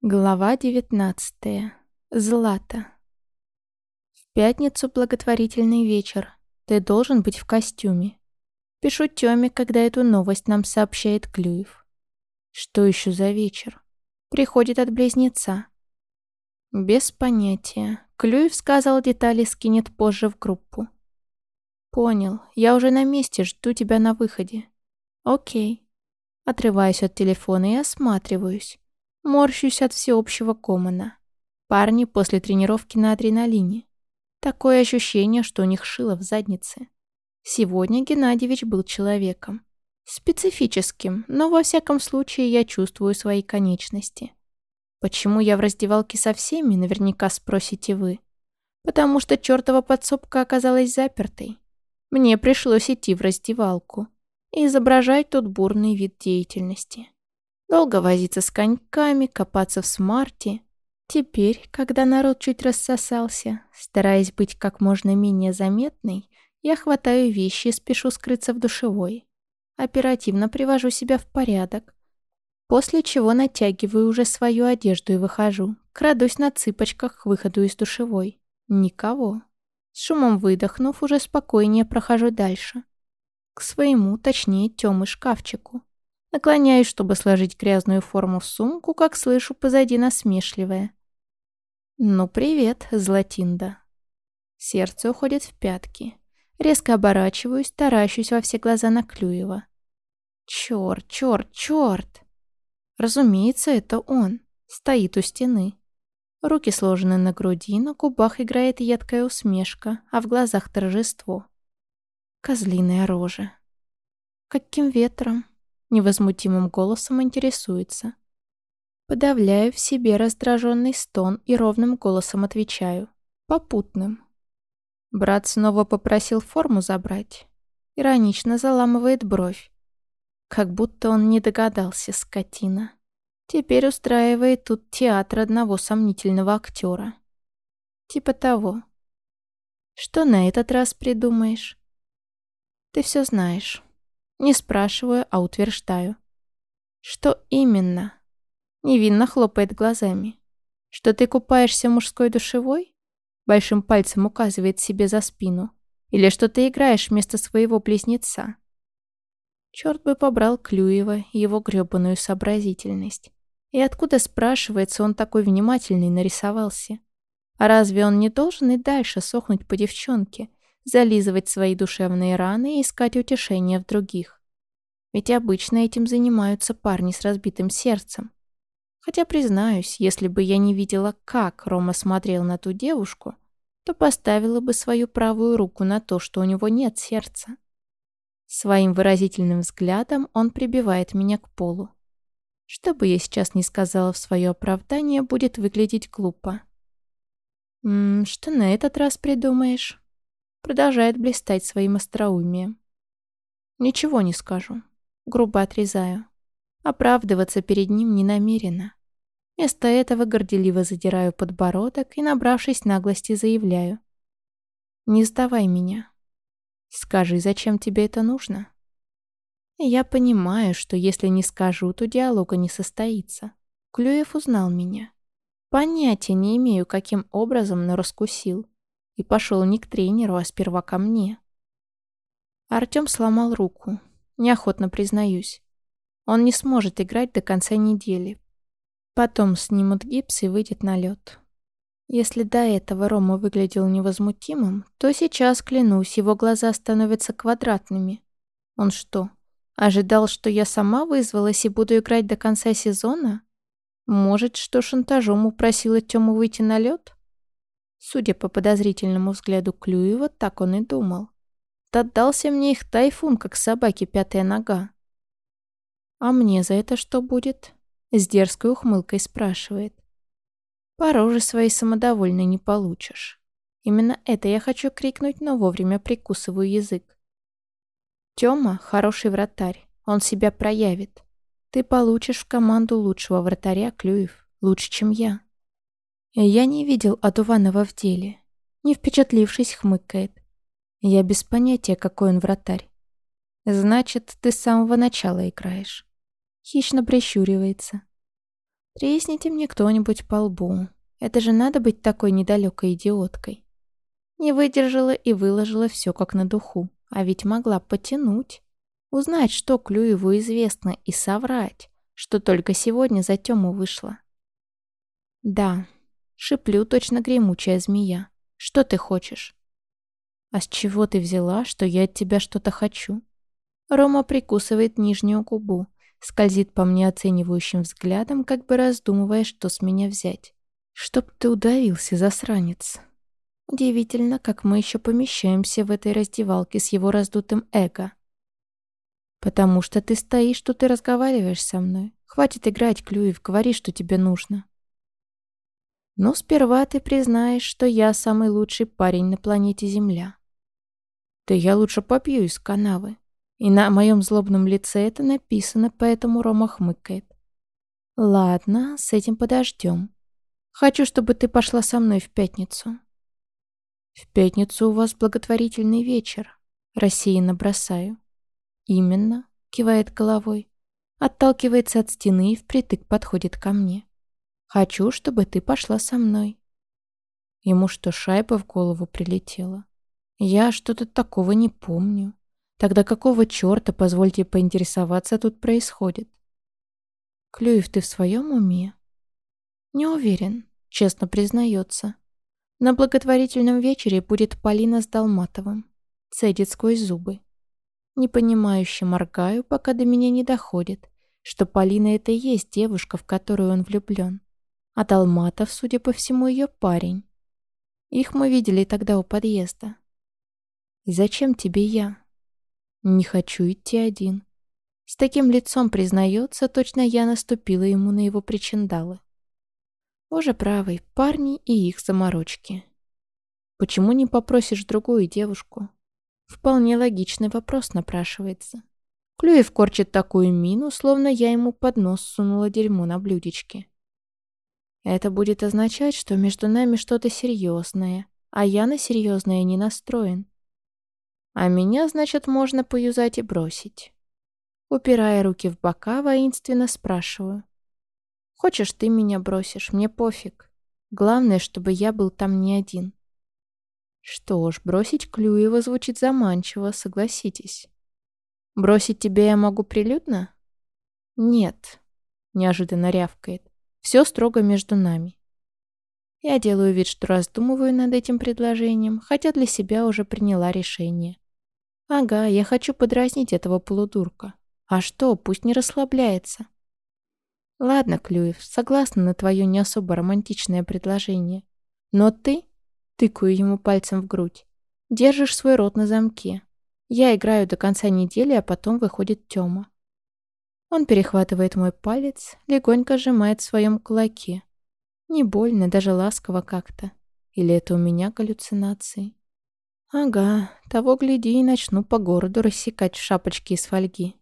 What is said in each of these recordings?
Глава 19. Злата. В пятницу благотворительный вечер. Ты должен быть в костюме. Пишу Тёме, когда эту новость нам сообщает Клюев. Что еще за вечер? Приходит от близнеца. Без понятия. Клюев сказал, детали скинет позже в группу. Понял. Я уже на месте, жду тебя на выходе. Окей. Отрываюсь от телефона и осматриваюсь. Морщусь от всеобщего комона. Парни после тренировки на адреналине. Такое ощущение, что у них шило в заднице. Сегодня Геннадьевич был человеком. Специфическим, но во всяком случае я чувствую свои конечности. Почему я в раздевалке со всеми, наверняка спросите вы. Потому что чертова подсобка оказалась запертой. Мне пришлось идти в раздевалку и изображать тут бурный вид деятельности. Долго возиться с коньками, копаться в смарте. Теперь, когда народ чуть рассосался, стараясь быть как можно менее заметной, я хватаю вещи и спешу скрыться в душевой. Оперативно привожу себя в порядок. После чего натягиваю уже свою одежду и выхожу. Крадусь на цыпочках к выходу из душевой. Никого. С шумом выдохнув, уже спокойнее прохожу дальше. К своему, точнее, Тёмы шкафчику. Наклоняюсь, чтобы сложить грязную форму в сумку, как слышу позади насмешливое. «Ну, привет, Златинда». Сердце уходит в пятки. Резко оборачиваюсь, таращусь во все глаза на Клюева. Чёрт, чёрт, чёрт! Разумеется, это он. Стоит у стены. Руки сложены на груди, на губах играет едкая усмешка, а в глазах торжество. Козлиная рожа. Каким ветром? Невозмутимым голосом интересуется. Подавляю в себе раздраженный стон и ровным голосом отвечаю. Попутным. Брат снова попросил форму забрать. Иронично заламывает бровь. Как будто он не догадался, скотина. Теперь устраивает тут театр одного сомнительного актера. Типа того. Что на этот раз придумаешь? Ты все знаешь. Не спрашиваю, а утверждаю. Что именно? Невинно хлопает глазами. Что ты купаешься мужской душевой? Большим пальцем указывает себе за спину. Или что ты играешь вместо своего близнеца? Черт бы побрал Клюева и его грёбаную сообразительность. И откуда, спрашивается, он такой внимательный нарисовался? А разве он не должен и дальше сохнуть по девчонке, зализывать свои душевные раны и искать утешения в других. Ведь обычно этим занимаются парни с разбитым сердцем. Хотя, признаюсь, если бы я не видела, как Рома смотрел на ту девушку, то поставила бы свою правую руку на то, что у него нет сердца. Своим выразительным взглядом он прибивает меня к полу. Что бы я сейчас ни сказала в свое оправдание, будет выглядеть глупо. «М «Что на этот раз придумаешь?» Продолжает блистать своим остроумием. Ничего не скажу. Грубо отрезаю. Оправдываться перед ним не намерена. Вместо этого горделиво задираю подбородок и, набравшись наглости, заявляю. «Не сдавай меня. Скажи, зачем тебе это нужно?» Я понимаю, что если не скажу, то диалога не состоится. Клюев узнал меня. Понятия не имею, каким образом, но раскусил и пошел не к тренеру, а сперва ко мне. Артем сломал руку. Неохотно признаюсь. Он не сможет играть до конца недели. Потом снимут гипс и выйдет на лед. Если до этого Рома выглядел невозмутимым, то сейчас, клянусь, его глаза становятся квадратными. Он что, ожидал, что я сама вызвалась и буду играть до конца сезона? Может, что шантажом упросила Тему выйти на лед? Судя по подозрительному взгляду Клюева, так он и думал. Отдался мне их тайфун, как собаке пятая нога. «А мне за это что будет?» С дерзкой ухмылкой спрашивает. «По роже своей самодовольной не получишь». Именно это я хочу крикнуть, но вовремя прикусываю язык. Тёма — хороший вратарь, он себя проявит. Ты получишь в команду лучшего вратаря, Клюев, лучше, чем я. Я не видел Адуванова в деле. Не впечатлившись, хмыкает. Я без понятия, какой он вратарь. Значит, ты с самого начала играешь. Хищно прищуривается. Тресните мне кто-нибудь по лбу. Это же надо быть такой недалекой идиоткой. Не выдержала и выложила все как на духу. А ведь могла потянуть. Узнать, что Клюеву известно, и соврать, что только сегодня за Тему вышла. Да, шиплю точно гремучая змея. Что ты хочешь? А с чего ты взяла, что я от тебя что-то хочу? Рома прикусывает нижнюю губу, скользит по мне оценивающим взглядом, как бы раздумывая, что с меня взять. Чтоб ты удавился, засранец. Удивительно, как мы еще помещаемся в этой раздевалке с его раздутым эго. Потому что ты стоишь тут и разговариваешь со мной. Хватит играть, Клюев, говори, что тебе нужно. Но сперва ты признаешь, что я самый лучший парень на планете Земля. Да я лучше попью из канавы. И на моем злобном лице это написано, поэтому Рома хмыкает. Ладно, с этим подождем. Хочу, чтобы ты пошла со мной в пятницу. «В пятницу у вас благотворительный вечер», — рассеянно бросаю. «Именно», — кивает головой, отталкивается от стены и впритык подходит ко мне. «Хочу, чтобы ты пошла со мной». Ему что, шайба в голову прилетела? Я что-то такого не помню. Тогда какого черта, позвольте поинтересоваться, тут происходит? Клюев, ты в своем уме? Не уверен, честно признается. На благотворительном вечере будет Полина с Долматовым. Цедит сквозь зубы. Непонимающе моргаю, пока до меня не доходит, что Полина это и есть девушка, в которую он влюблен. А Долматов, судя по всему, ее парень. Их мы видели тогда у подъезда. И зачем тебе я? Не хочу идти один. С таким лицом признается, точно я наступила ему на его причиндалы. Боже правый, парни и их заморочки. Почему не попросишь другую девушку? Вполне логичный вопрос напрашивается. Клюев корчит такую мину, словно я ему под нос сунула дерьмо на блюдечке. Это будет означать, что между нами что-то серьезное, а я на серьезное не настроен. А меня, значит, можно поюзать и бросить. Упирая руки в бока, воинственно спрашиваю. Хочешь, ты меня бросишь, мне пофиг. Главное, чтобы я был там не один. Что ж, бросить Клюева звучит заманчиво, согласитесь. Бросить тебя я могу прилюдно? Нет, неожиданно рявкает. Все строго между нами. Я делаю вид, что раздумываю над этим предложением, хотя для себя уже приняла решение. Ага, я хочу подразнить этого полудурка. А что, пусть не расслабляется. Ладно, Клюев, согласна на твое не особо романтичное предложение. Но ты, тыкаю ему пальцем в грудь, держишь свой рот на замке. Я играю до конца недели, а потом выходит Тёма. Он перехватывает мой палец, легонько сжимает в своем кулаке. Не больно, даже ласково как-то. Или это у меня галлюцинации? Ага, того гляди и начну по городу рассекать в шапочке из фольги.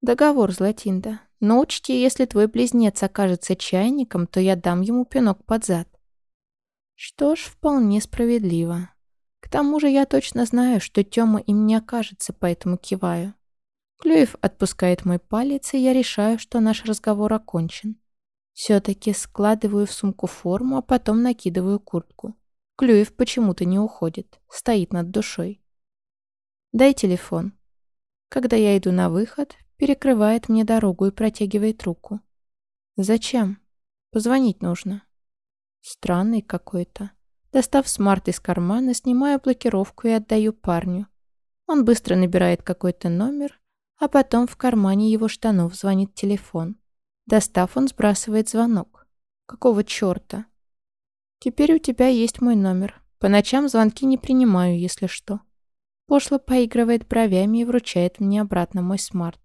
Договор, Златинда. Но учти, если твой близнец окажется чайником, то я дам ему пинок под зад. Что ж, вполне справедливо. К тому же я точно знаю, что Тёма им не окажется, поэтому киваю. Клюев отпускает мой палец, и я решаю, что наш разговор окончен. Все-таки складываю в сумку форму, а потом накидываю куртку. Клюев почему-то не уходит, стоит над душой. «Дай телефон». Когда я иду на выход, перекрывает мне дорогу и протягивает руку. «Зачем? Позвонить нужно». Странный какой-то. Достав смарт из кармана, снимаю блокировку и отдаю парню. Он быстро набирает какой-то номер, а потом в кармане его штанов звонит телефон. Достав, он сбрасывает звонок. Какого чёрта? Теперь у тебя есть мой номер. По ночам звонки не принимаю, если что. Пошло поигрывает бровями и вручает мне обратно мой смарт.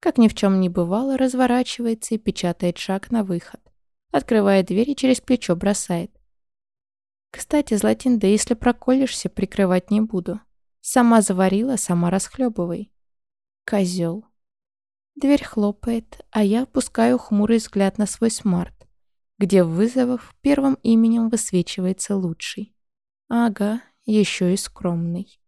Как ни в чем не бывало, разворачивается и печатает шаг на выход. Открывает дверь и через плечо бросает. Кстати, Златинда, если проколешься, прикрывать не буду. Сама заварила, сама расхлебывай. Козел. Дверь хлопает, а я опускаю хмурый взгляд на свой смарт, где в вызовах первым именем высвечивается лучший. Ага, еще и скромный.